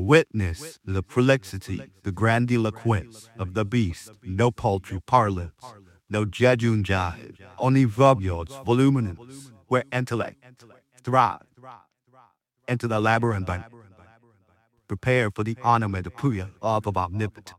Witness the prolixity, the grandiloquence of the beast. No paltry parlance, no jejune jive, only verbiage voluminous, where intellect thrive. Enter the labyrinth, prepare for the ornament of Puya of omnipotence.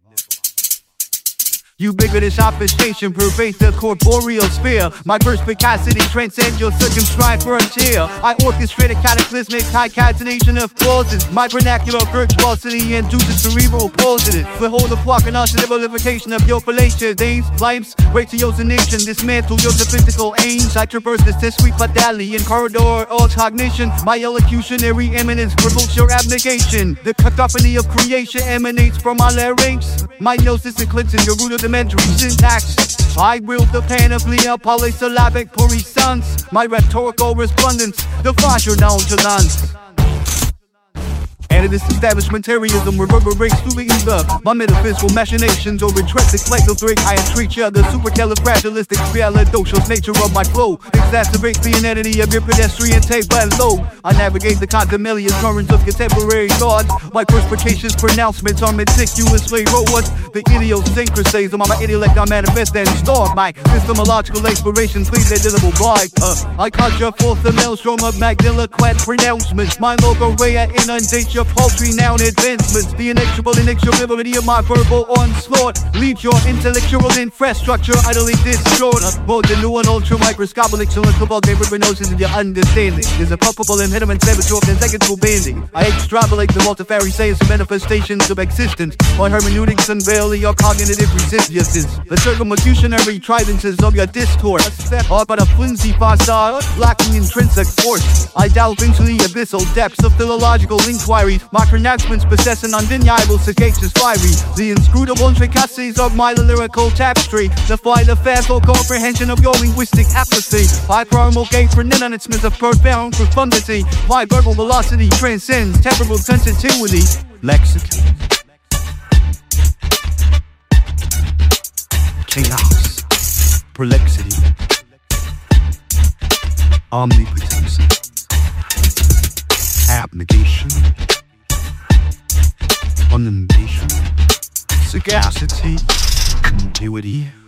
Ubiquitous obfuscation pervades the corporeal sphere. My perspicacity transcends your circumscribed frontier. I orchestrate a cataclysmic concatenation of clauses. My vernacular virtuosity induces cerebral pauses. Behold the fucking vilification of your fallacious days, lives, ratiocination, dismantle your sophistical aims. I traverse this discrete battalion corridor of cognition. My elocutionary eminence provokes your abnegation. The cacophony of creation emanates from my larynx. My gnosis eclipsing your root of the elementary syntax. I wield the panoply of polysyllabic puissance. My rhetorical respondents the your nonchalance. And in this establishmentarianism reverberates through the ether. My metaphysical machinations or intrinsic three I entreat you. The supercalifragilisticexpialidocious nature of my flow exacerbates the inanity of your pedestrian tape and low. I navigate the condominium currents of contemporary thoughts. My perspicacious pronouncements are meticulously wrote. The idiosyncrasies of my intellect I manifest and store. My epistemological explorations lead deliverable blind. Uh, I conjure forth the maelstrom of magniloquent pronouncements. My logorrhea inundate your paltry noun advancements. The inexorable inexorability of my verbal onslaught leaves your intellectual infrastructure utterly distorted. More than new and ultra microscopic excellence of all gnosis in your understanding. There's a palpable impediment saboteur and second bending. I extrapolate the multifarious manifestations of existence. My hermeneutics unveil your cognitive resistances. The circumlocutionary tridences of your discourse are but a flimsy facade, lacking intrinsic force. I delve into the abyssal depths of philological inquiry my pronouncements possess an undeniable sagacious fiery. The inscrutable intricacies of my lyrical tapestry defy the facile comprehension of your linguistic apathy. I promulgate pronouncements of profound profundity. My verbal velocity transcends temporal sensitivity. Lexicon. Chaos. Prolixity. Omnipotence. Abnegation on the nation. Sagacity, continuity.